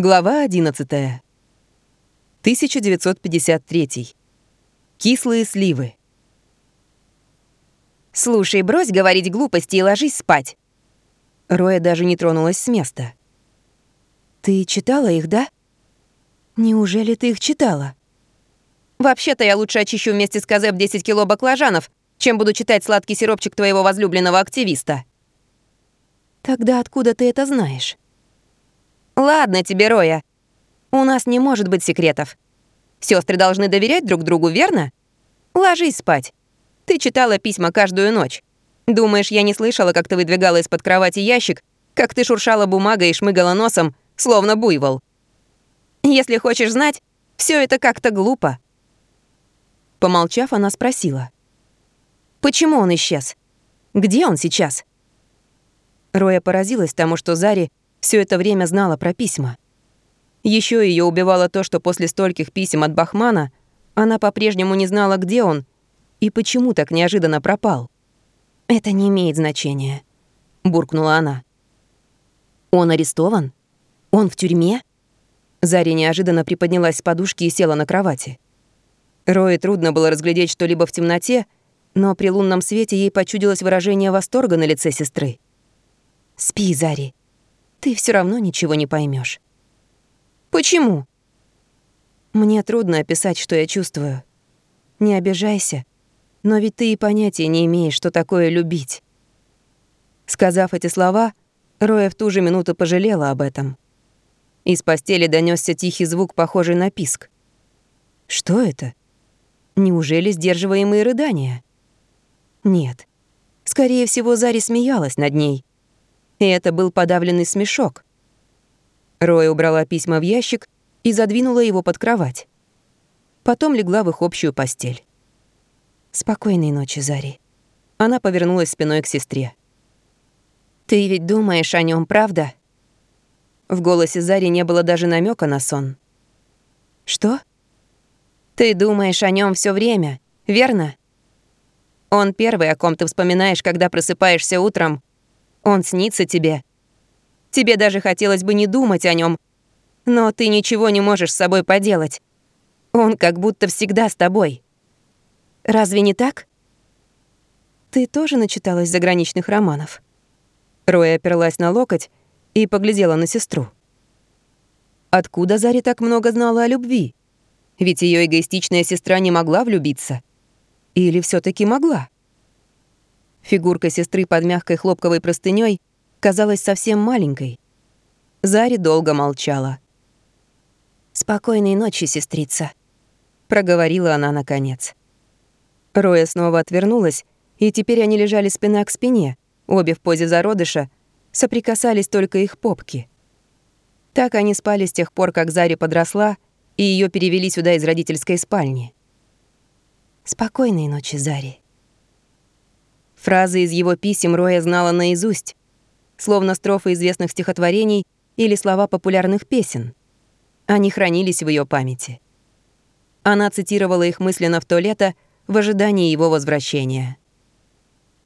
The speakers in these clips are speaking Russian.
Глава 11. 1953. Кислые сливы. «Слушай, брось говорить глупости и ложись спать». Роя даже не тронулась с места. «Ты читала их, да? Неужели ты их читала?» «Вообще-то я лучше очищу вместе с Казеп 10 кило баклажанов, чем буду читать сладкий сиропчик твоего возлюбленного активиста». «Тогда откуда ты это знаешь?» «Ладно тебе, Роя. У нас не может быть секретов. Сестры должны доверять друг другу, верно? Ложись спать. Ты читала письма каждую ночь. Думаешь, я не слышала, как ты выдвигала из-под кровати ящик, как ты шуршала бумагой и шмыгала носом, словно буйвол? Если хочешь знать, все это как-то глупо». Помолчав, она спросила. «Почему он исчез? Где он сейчас?» Роя поразилась тому, что Зари все это время знала про письма. Еще ее убивало то, что после стольких писем от Бахмана она по-прежнему не знала, где он и почему так неожиданно пропал. «Это не имеет значения», — буркнула она. «Он арестован? Он в тюрьме?» Заря неожиданно приподнялась с подушки и села на кровати. Рое трудно было разглядеть что-либо в темноте, но при лунном свете ей почудилось выражение восторга на лице сестры. «Спи, Зари ты все равно ничего не поймешь. Почему? Мне трудно описать, что я чувствую. Не обижайся, но ведь ты и понятия не имеешь, что такое любить. Сказав эти слова, Роя в ту же минуту пожалела об этом. Из постели донесся тихий звук, похожий на писк. Что это? Неужели сдерживаемые рыдания? Нет. Скорее всего, Зари смеялась над ней и это был подавленный смешок. Роя убрала письма в ящик и задвинула его под кровать. Потом легла в их общую постель. «Спокойной ночи, Зари». Она повернулась спиной к сестре. «Ты ведь думаешь о нем, правда?» В голосе Зари не было даже намека на сон. «Что?» «Ты думаешь о нем все время, верно?» Он первый, о ком ты вспоминаешь, когда просыпаешься утром он снится тебе. Тебе даже хотелось бы не думать о нем, но ты ничего не можешь с собой поделать. Он как будто всегда с тобой. Разве не так? Ты тоже начиталась заграничных романов? Роя оперлась на локоть и поглядела на сестру. Откуда Зари так много знала о любви? Ведь ее эгоистичная сестра не могла влюбиться. Или все таки могла? Фигурка сестры под мягкой хлопковой простыней казалась совсем маленькой. Зари долго молчала. «Спокойной ночи, сестрица», — проговорила она наконец. Роя снова отвернулась, и теперь они лежали спина к спине, обе в позе зародыша, соприкасались только их попки. Так они спали с тех пор, как Зари подросла, и ее перевели сюда из родительской спальни. «Спокойной ночи, Зари», Фразы из его писем Роя знала наизусть, словно строфы известных стихотворений или слова популярных песен. Они хранились в ее памяти. Она цитировала их мысленно в то лето в ожидании его возвращения.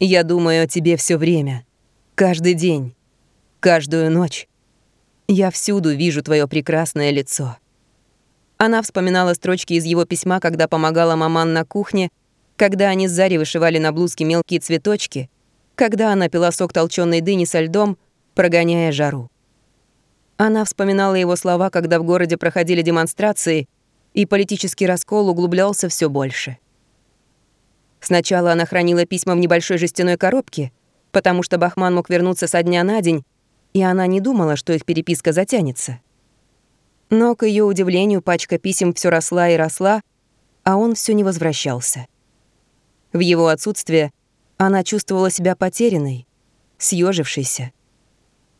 «Я думаю о тебе все время, каждый день, каждую ночь. Я всюду вижу твое прекрасное лицо». Она вспоминала строчки из его письма, когда помогала маман на кухне когда они с Зари вышивали на блузке мелкие цветочки, когда она пила сок толчёной дыни со льдом, прогоняя жару. Она вспоминала его слова, когда в городе проходили демонстрации, и политический раскол углублялся все больше. Сначала она хранила письма в небольшой жестяной коробке, потому что Бахман мог вернуться со дня на день, и она не думала, что их переписка затянется. Но, к ее удивлению, пачка писем все росла и росла, а он все не возвращался. В его отсутствие она чувствовала себя потерянной, съежившейся.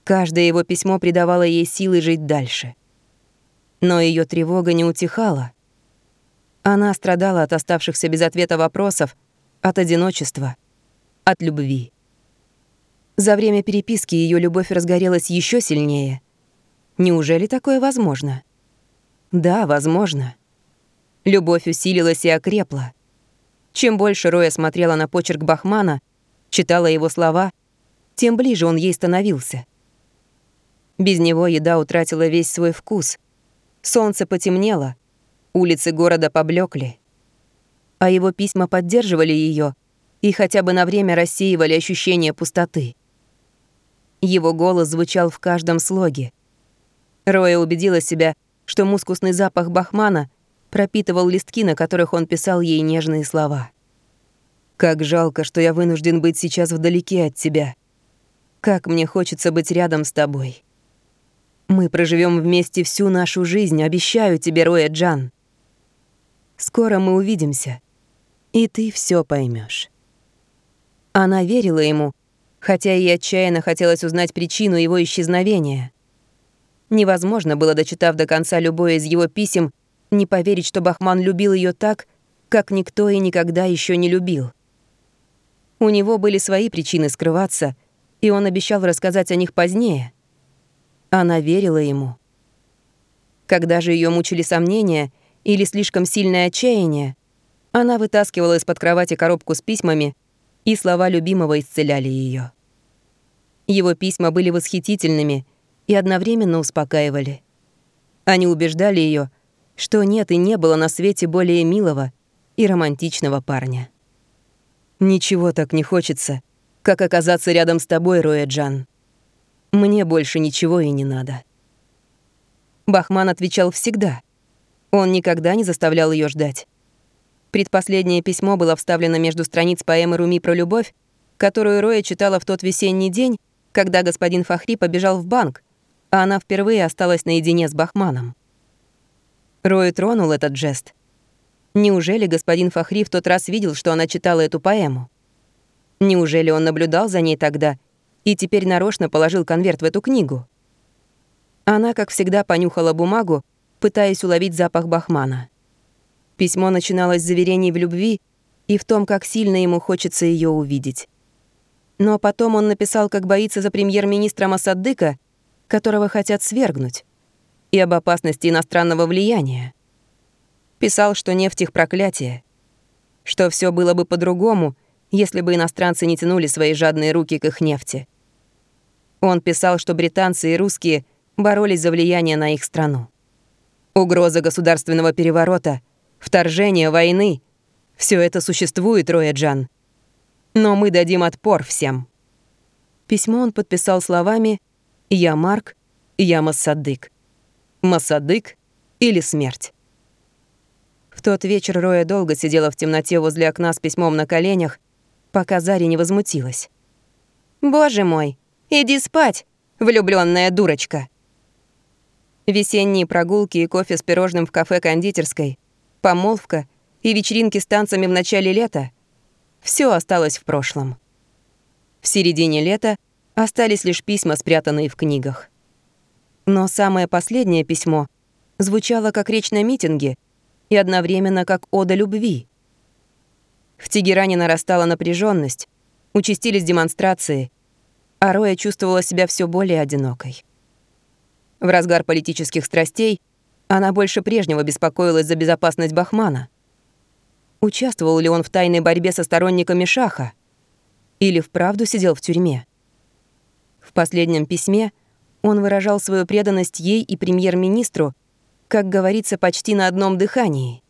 Каждое его письмо придавало ей силы жить дальше. Но ее тревога не утихала. Она страдала от оставшихся без ответа вопросов, от одиночества, от любви. За время переписки ее любовь разгорелась еще сильнее. Неужели такое возможно? Да, возможно. Любовь усилилась и окрепла. Чем больше Роя смотрела на почерк Бахмана, читала его слова, тем ближе он ей становился. Без него еда утратила весь свой вкус. Солнце потемнело, улицы города поблекли. А его письма поддерживали ее и хотя бы на время рассеивали ощущение пустоты. Его голос звучал в каждом слоге. Роя убедила себя, что мускусный запах бахмана пропитывал листки, на которых он писал ей нежные слова. «Как жалко, что я вынужден быть сейчас вдалеке от тебя. Как мне хочется быть рядом с тобой. Мы проживем вместе всю нашу жизнь, обещаю тебе, Роя Джан. Скоро мы увидимся, и ты все поймешь. Она верила ему, хотя и отчаянно хотелось узнать причину его исчезновения. Невозможно было, дочитав до конца любое из его писем, не поверить, что Бахман любил ее так, как никто и никогда еще не любил. У него были свои причины скрываться, и он обещал рассказать о них позднее. Она верила ему. Когда же ее мучили сомнения или слишком сильное отчаяние, она вытаскивала из-под кровати коробку с письмами, и слова любимого исцеляли ее. Его письма были восхитительными и одновременно успокаивали. Они убеждали ее, что нет и не было на свете более милого и романтичного парня. «Ничего так не хочется, как оказаться рядом с тобой, Роя Джан. Мне больше ничего и не надо». Бахман отвечал всегда. Он никогда не заставлял ее ждать. Предпоследнее письмо было вставлено между страниц поэмы Руми про любовь, которую Роя читала в тот весенний день, когда господин Фахри побежал в банк, а она впервые осталась наедине с Бахманом. Рою тронул этот жест. Неужели господин Фахри в тот раз видел, что она читала эту поэму? Неужели он наблюдал за ней тогда и теперь нарочно положил конверт в эту книгу? Она, как всегда, понюхала бумагу, пытаясь уловить запах Бахмана. Письмо начиналось с заверений в любви и в том, как сильно ему хочется ее увидеть. Но потом он написал, как боится за премьер-министра Масаддыка, которого хотят свергнуть, и об опасности иностранного влияния. Писал, что нефть их проклятие, что все было бы по-другому, если бы иностранцы не тянули свои жадные руки к их нефти. Он писал, что британцы и русские боролись за влияние на их страну. Угроза государственного переворота, вторжение войны — все это существует, Роя Джан. Но мы дадим отпор всем. Письмо он подписал словами «Я Марк, я Массадык». Массадык или смерть. В тот вечер Роя долго сидела в темноте возле окна с письмом на коленях, пока Зари не возмутилась. «Боже мой, иди спать, влюбленная дурочка!» Весенние прогулки и кофе с пирожным в кафе-кондитерской, помолвка и вечеринки с танцами в начале лета — все осталось в прошлом. В середине лета остались лишь письма, спрятанные в книгах. Но самое последнее письмо звучало как речь на митинге и одновременно как ода любви. В Тегеране нарастала напряженность, участились демонстрации, а Роя чувствовала себя все более одинокой. В разгар политических страстей она больше прежнего беспокоилась за безопасность Бахмана — Участвовал ли он в тайной борьбе со сторонниками Шаха? Или вправду сидел в тюрьме? В последнем письме он выражал свою преданность ей и премьер-министру, как говорится, почти на одном дыхании.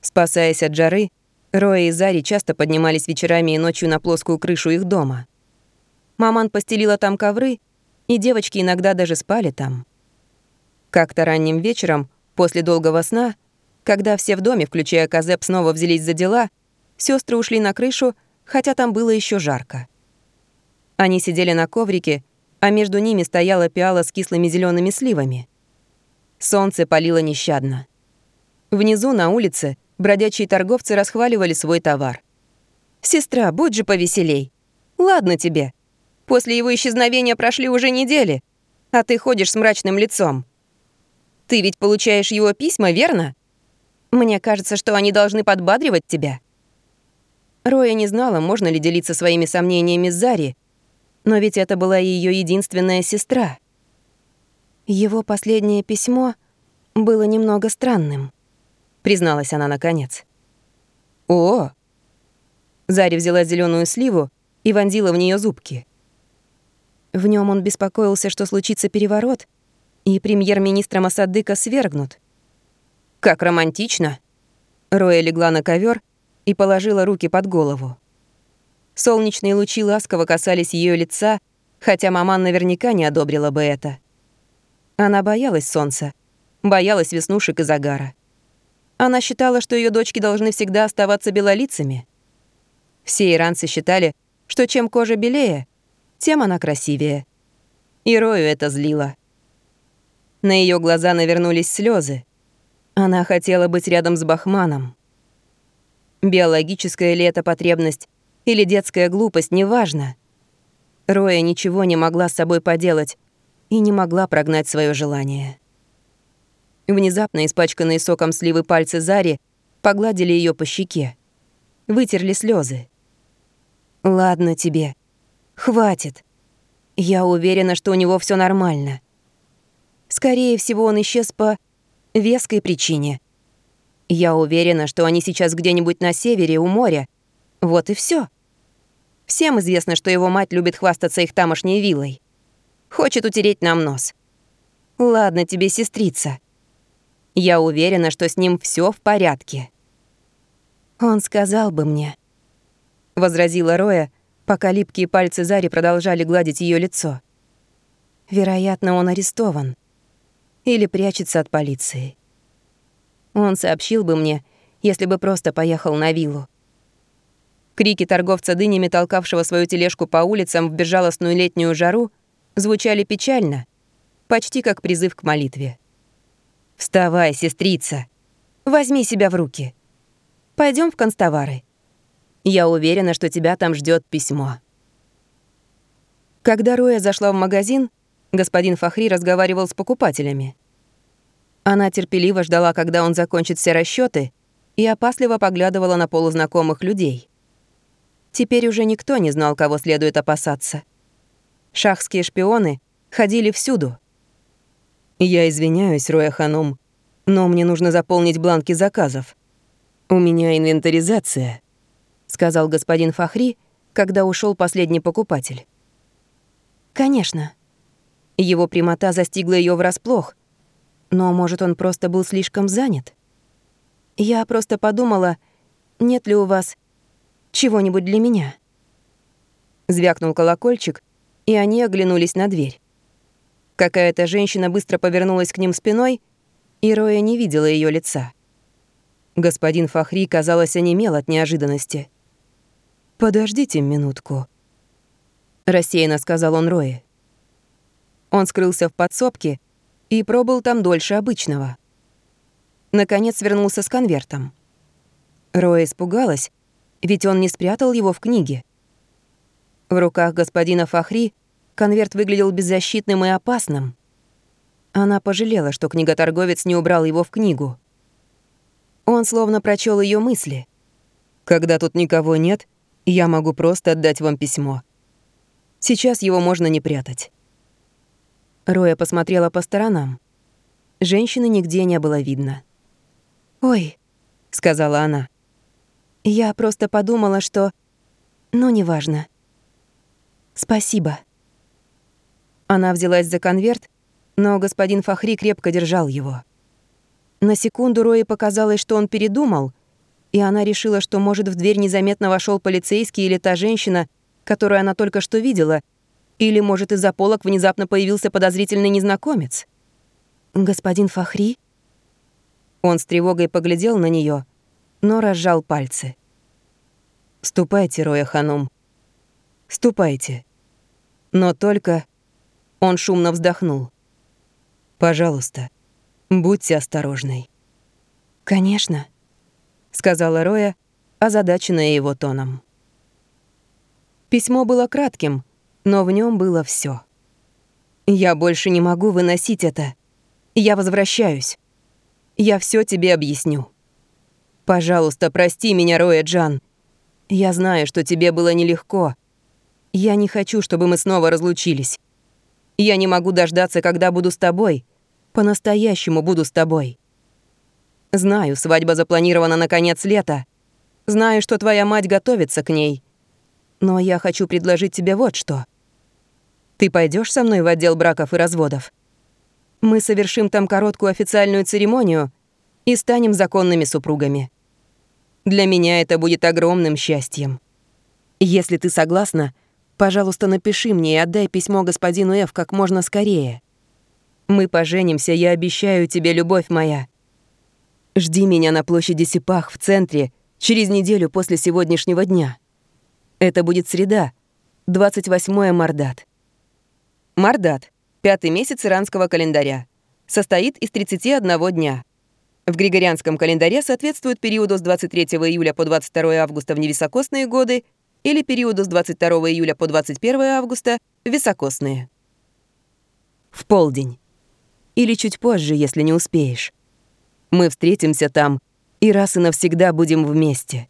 Спасаясь от жары, Роя и Зари часто поднимались вечерами и ночью на плоскую крышу их дома. Маман постелила там ковры, и девочки иногда даже спали там. Как-то ранним вечером, после долгого сна, когда все в доме, включая Казеп, снова взялись за дела, сестры ушли на крышу, хотя там было еще жарко. Они сидели на коврике, а между ними стояла пиала с кислыми зелеными сливами. Солнце палило нещадно. Внизу, на улице, бродячие торговцы расхваливали свой товар. «Сестра, будь же повеселей. Ладно тебе. После его исчезновения прошли уже недели, а ты ходишь с мрачным лицом. Ты ведь получаешь его письма, верно?» Мне кажется, что они должны подбадривать тебя». Роя не знала, можно ли делиться своими сомнениями с Зари, но ведь это была ее единственная сестра. Его последнее письмо было немного странным, призналась она наконец. О! Зари взяла зеленую сливу и вонзила в нее зубки. В нем он беспокоился, что случится переворот, и премьер-министра Масадыка свергнут. «Как романтично!» Роя легла на ковер и положила руки под голову. Солнечные лучи ласково касались ее лица, хотя маман наверняка не одобрила бы это. Она боялась солнца, боялась веснушек и загара. Она считала, что ее дочки должны всегда оставаться белолицами. Все иранцы считали, что чем кожа белее, тем она красивее. И Рою это злило. На ее глаза навернулись слезы. Она хотела быть рядом с Бахманом. Биологическая ли это потребность или детская глупость, неважно. Роя ничего не могла с собой поделать и не могла прогнать свое желание. Внезапно испачканные соком сливы пальцы Зари погладили ее по щеке. Вытерли слезы. «Ладно тебе. Хватит. Я уверена, что у него все нормально. Скорее всего, он исчез по веской причине. Я уверена, что они сейчас где-нибудь на севере у моря. Вот и все. Всем известно, что его мать любит хвастаться их тамошней виллой. Хочет утереть нам нос. Ладно тебе, сестрица. Я уверена, что с ним все в порядке. Он сказал бы мне, возразила Роя, пока липкие пальцы Зари продолжали гладить ее лицо. Вероятно, он арестован или прячется от полиции. Он сообщил бы мне, если бы просто поехал на виллу. Крики торговца дынями, толкавшего свою тележку по улицам в безжалостную летнюю жару, звучали печально, почти как призыв к молитве. «Вставай, сестрица! Возьми себя в руки. Пойдем в констовары. Я уверена, что тебя там ждет письмо». Когда Роя зашла в магазин, господин Фахри разговаривал с покупателями. Она терпеливо ждала, когда он закончит все расчеты, и опасливо поглядывала на полузнакомых людей. Теперь уже никто не знал, кого следует опасаться. Шахские шпионы ходили всюду — «Я извиняюсь, Роя Ханум, но мне нужно заполнить бланки заказов. У меня инвентаризация», — сказал господин Фахри, когда ушел последний покупатель. «Конечно». Его прямота застигла ее врасплох, но, может, он просто был слишком занят. Я просто подумала, нет ли у вас чего-нибудь для меня. Звякнул колокольчик, и они оглянулись на дверь. Какая-то женщина быстро повернулась к ним спиной, и Роя не видела ее лица. Господин Фахри, казалось, онемел от неожиданности. «Подождите минутку», — рассеянно сказал он Рое. Он скрылся в подсобке и пробыл там дольше обычного. Наконец вернулся с конвертом. Роя испугалась, ведь он не спрятал его в книге. В руках господина Фахри — Конверт выглядел беззащитным и опасным. Она пожалела, что книготорговец не убрал его в книгу. Он словно прочел ее мысли. «Когда тут никого нет, я могу просто отдать вам письмо. Сейчас его можно не прятать». Роя посмотрела по сторонам. Женщины нигде не было видно. «Ой», — сказала она. «Я просто подумала, что... Ну, неважно. Спасибо». Она взялась за конверт, но господин Фахри крепко держал его. На секунду Рои показалось, что он передумал, и она решила, что, может, в дверь незаметно вошел полицейский или та женщина, которую она только что видела, или, может, из-за полок внезапно появился подозрительный незнакомец. «Господин Фахри?» Он с тревогой поглядел на нее, но разжал пальцы. «Ступайте, Роя Ханум. Ступайте. Но только он шумно вздохнул. «Пожалуйста, будьте осторожной». «Конечно», — сказала Роя, озадаченная его тоном. Письмо было кратким, но в нем было все. «Я больше не могу выносить это. Я возвращаюсь. Я все тебе объясню. Пожалуйста, прости меня, Роя Джан. Я знаю, что тебе было нелегко. Я не хочу, чтобы мы снова разлучились. Я не могу дождаться, когда буду с тобой. По-настоящему буду с тобой. Знаю, свадьба запланирована на конец лета. Знаю, что твоя мать готовится к ней. Но я хочу предложить тебе вот что. Ты пойдешь со мной в отдел браков и разводов? Мы совершим там короткую официальную церемонию и станем законными супругами. Для меня это будет огромным счастьем. Если ты согласна, пожалуйста, напиши мне и отдай письмо господину Ф как можно скорее. Мы поженимся, я обещаю тебе, любовь моя. Жди меня на площади Сипах в центре через неделю после сегодняшнего дня. Это будет среда, 28 Мардат. Мардат — пятый месяц иранского календаря. Состоит из 31 дня. В Григорианском календаре соответствует периоду с 23 июля по 22 августа в невисокосные годы или периоду с 22 июля по 21 августа в високосные. В полдень. Или чуть позже, если не успеешь. Мы встретимся там и раз и навсегда будем вместе.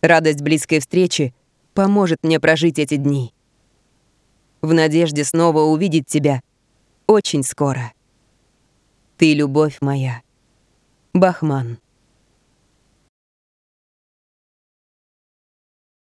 Радость близкой встречи поможет мне прожить эти дни. В надежде снова увидеть тебя очень скоро. Ты любовь моя. Бахман.